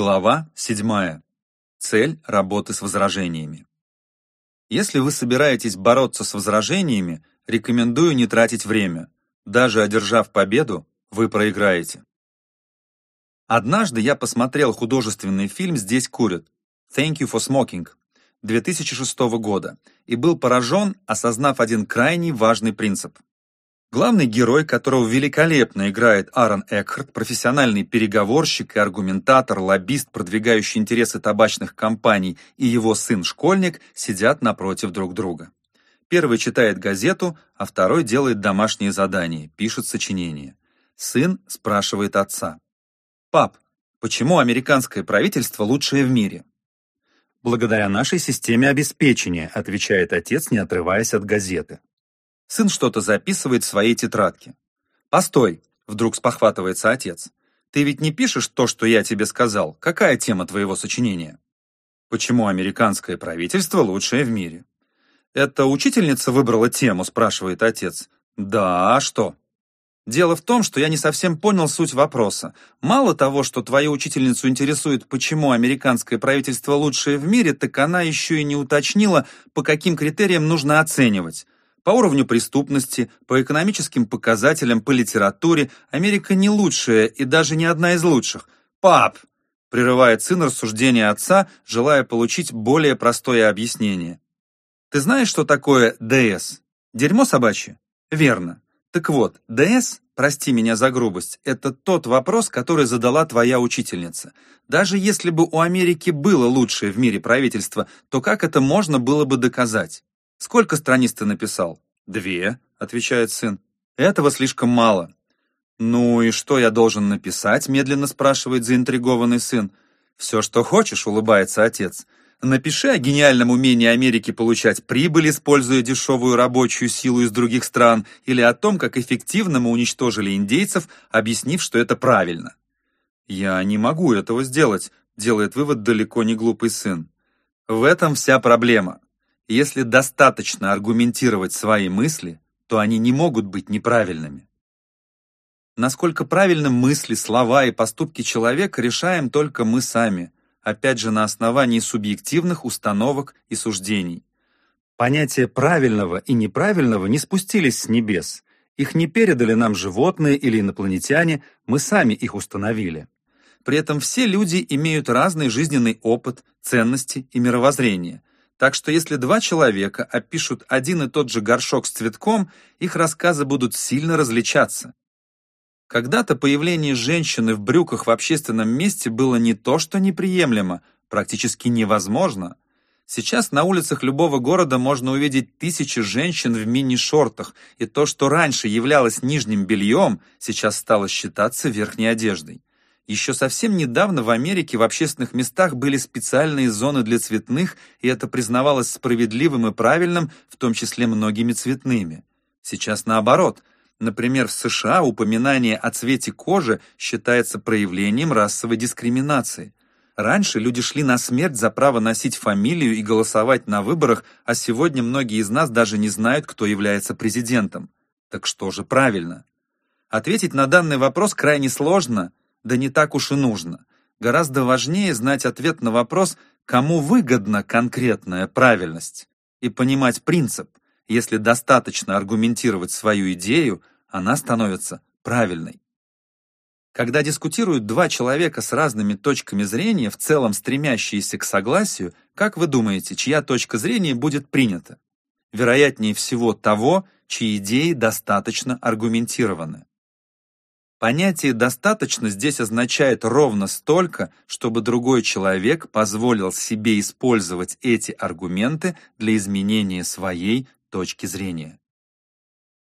Глава 7. Цель работы с возражениями. Если вы собираетесь бороться с возражениями, рекомендую не тратить время. Даже одержав победу, вы проиграете. Однажды я посмотрел художественный фильм «Здесь курят» «Thank you for smoking» 2006 года и был поражен, осознав один крайне важный принцип. Главный герой, которого великолепно играет Аарон Экхарт, профессиональный переговорщик и аргументатор, лоббист, продвигающий интересы табачных компаний, и его сын-школьник сидят напротив друг друга. Первый читает газету, а второй делает домашние задания, пишет сочинение. Сын спрашивает отца. «Пап, почему американское правительство лучшее в мире?» «Благодаря нашей системе обеспечения», отвечает отец, не отрываясь от газеты. Сын что-то записывает в своей тетрадке. «Постой!» — вдруг спохватывается отец. «Ты ведь не пишешь то, что я тебе сказал? Какая тема твоего сочинения?» «Почему американское правительство лучшее в мире?» «Это учительница выбрала тему?» — спрашивает отец. «Да, а что?» Дело в том, что я не совсем понял суть вопроса. Мало того, что твою учительницу интересует, почему американское правительство лучшее в мире, так она еще и не уточнила, по каким критериям нужно оценивать. По уровню преступности, по экономическим показателям, по литературе Америка не лучшая и даже не одна из лучших. «Пап!» — прерывает сын рассуждения отца, желая получить более простое объяснение. «Ты знаешь, что такое ДС? Дерьмо собачье?» «Верно. Так вот, ДС, прости меня за грубость, это тот вопрос, который задала твоя учительница. Даже если бы у Америки было лучшее в мире правительство, то как это можно было бы доказать? «Сколько страниц ты написал?» «Две», — отвечает сын. «Этого слишком мало». «Ну и что я должен написать?» — медленно спрашивает заинтригованный сын. «Все, что хочешь», — улыбается отец. «Напиши о гениальном умении Америки получать прибыль, используя дешевую рабочую силу из других стран, или о том, как эффективно мы уничтожили индейцев, объяснив, что это правильно». «Я не могу этого сделать», — делает вывод далеко не глупый сын. «В этом вся проблема. Если достаточно аргументировать свои мысли, то они не могут быть неправильными. Насколько правильны мысли, слова и поступки человека, решаем только мы сами, опять же на основании субъективных установок и суждений. Понятия правильного и неправильного не спустились с небес. Их не передали нам животные или инопланетяне, мы сами их установили. При этом все люди имеют разный жизненный опыт, ценности и мировоззрение, так что если два человека опишут один и тот же горшок с цветком, их рассказы будут сильно различаться. Когда-то появление женщины в брюках в общественном месте было не то что неприемлемо, практически невозможно. Сейчас на улицах любого города можно увидеть тысячи женщин в мини-шортах, и то, что раньше являлось нижним бельем, сейчас стало считаться верхней одеждой. Еще совсем недавно в Америке в общественных местах были специальные зоны для цветных, и это признавалось справедливым и правильным, в том числе многими цветными. Сейчас наоборот. Например, в США упоминание о цвете кожи считается проявлением расовой дискриминации. Раньше люди шли на смерть за право носить фамилию и голосовать на выборах, а сегодня многие из нас даже не знают, кто является президентом. Так что же правильно? Ответить на данный вопрос крайне сложно, да не так уж и нужно. Гораздо важнее знать ответ на вопрос, кому выгодна конкретная правильность, и понимать принцип. Если достаточно аргументировать свою идею, она становится правильной. Когда дискутируют два человека с разными точками зрения, в целом стремящиеся к согласию, как вы думаете, чья точка зрения будет принята? Вероятнее всего того, чьи идеи достаточно аргументированы. Понятие «достаточно» здесь означает ровно столько, чтобы другой человек позволил себе использовать эти аргументы для изменения своей точки зрения.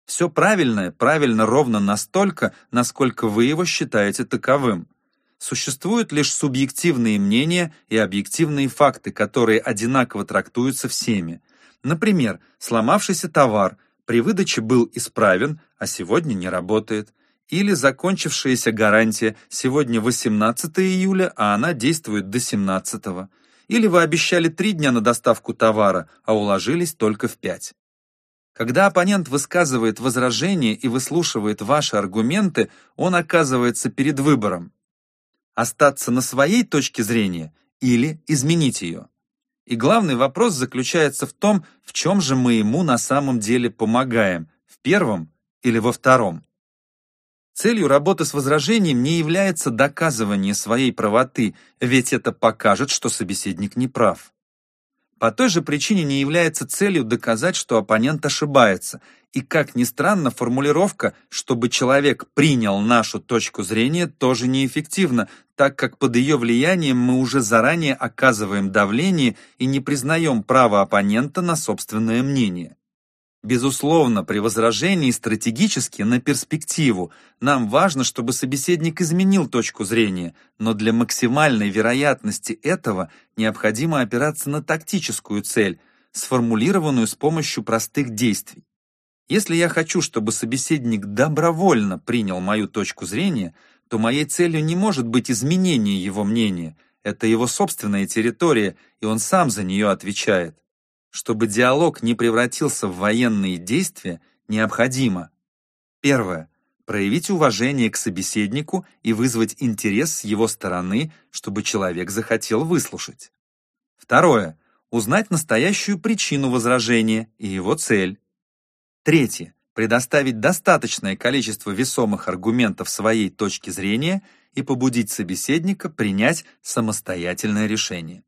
Все правильное правильно ровно настолько, насколько вы его считаете таковым. Существуют лишь субъективные мнения и объективные факты, которые одинаково трактуются всеми. Например, сломавшийся товар при выдаче был исправен, а сегодня не работает или закончившаяся гарантия сегодня 18 июля, а она действует до 17 -го. Или вы обещали три дня на доставку товара, а уложились только в пять. Когда оппонент высказывает возражение и выслушивает ваши аргументы, он оказывается перед выбором. Остаться на своей точке зрения или изменить ее? И главный вопрос заключается в том, в чем же мы ему на самом деле помогаем, в первом или во втором. Целью работы с возражением не является доказывание своей правоты, ведь это покажет, что собеседник не прав. По той же причине не является целью доказать, что оппонент ошибается. И, как ни странно, формулировка «чтобы человек принял нашу точку зрения» тоже неэффективна, так как под ее влиянием мы уже заранее оказываем давление и не признаем право оппонента на собственное мнение. Безусловно, при возражении стратегически на перспективу нам важно, чтобы собеседник изменил точку зрения, но для максимальной вероятности этого необходимо опираться на тактическую цель, сформулированную с помощью простых действий. Если я хочу, чтобы собеседник добровольно принял мою точку зрения, то моей целью не может быть изменение его мнения. Это его собственная территория, и он сам за нее отвечает. Чтобы диалог не превратился в военные действия, необходимо Первое. Проявить уважение к собеседнику и вызвать интерес с его стороны, чтобы человек захотел выслушать. Второе. Узнать настоящую причину возражения и его цель. Третье. Предоставить достаточное количество весомых аргументов своей точки зрения и побудить собеседника принять самостоятельное решение.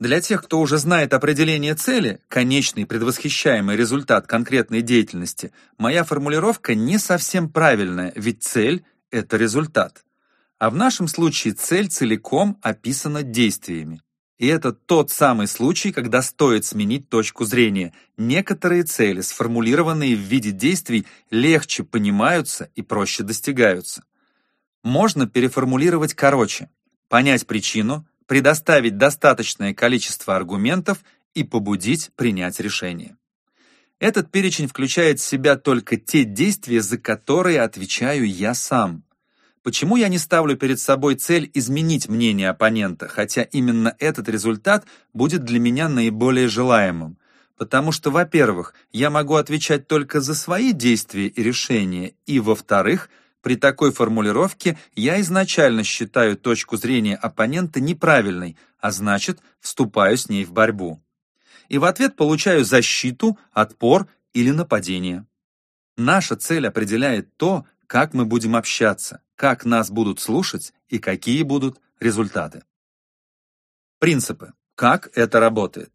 Для тех, кто уже знает определение цели, конечный предвосхищаемый результат конкретной деятельности, моя формулировка не совсем правильная, ведь цель — это результат. А в нашем случае цель целиком описана действиями. И это тот самый случай, когда стоит сменить точку зрения. Некоторые цели, сформулированные в виде действий, легче понимаются и проще достигаются. Можно переформулировать короче. Понять причину, предоставить достаточное количество аргументов и побудить принять решение. Этот перечень включает в себя только те действия, за которые отвечаю я сам. Почему я не ставлю перед собой цель изменить мнение оппонента, хотя именно этот результат будет для меня наиболее желаемым? Потому что, во-первых, я могу отвечать только за свои действия и решения, и, во-вторых, при такой формулировке я изначально считаю точку зрения оппонента неправильной, а значит, вступаю с ней в борьбу. И в ответ получаю защиту, отпор или нападение. Наша цель определяет то, как мы будем общаться, как нас будут слушать и какие будут результаты. Принципы. Как это работает?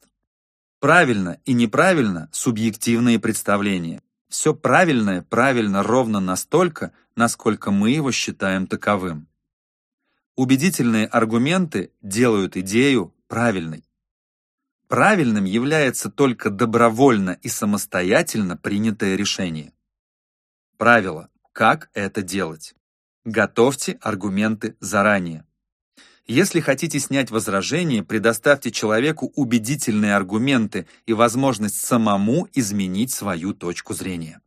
Правильно и неправильно – субъективные представления. Все правильное правильно ровно настолько, насколько мы его считаем таковым. Убедительные аргументы делают идею правильной. Правильным является только добровольно и самостоятельно принятое решение. Правило. Как это делать? Готовьте аргументы заранее. Если хотите снять возражение, предоставьте человеку убедительные аргументы и возможность самому изменить свою точку зрения.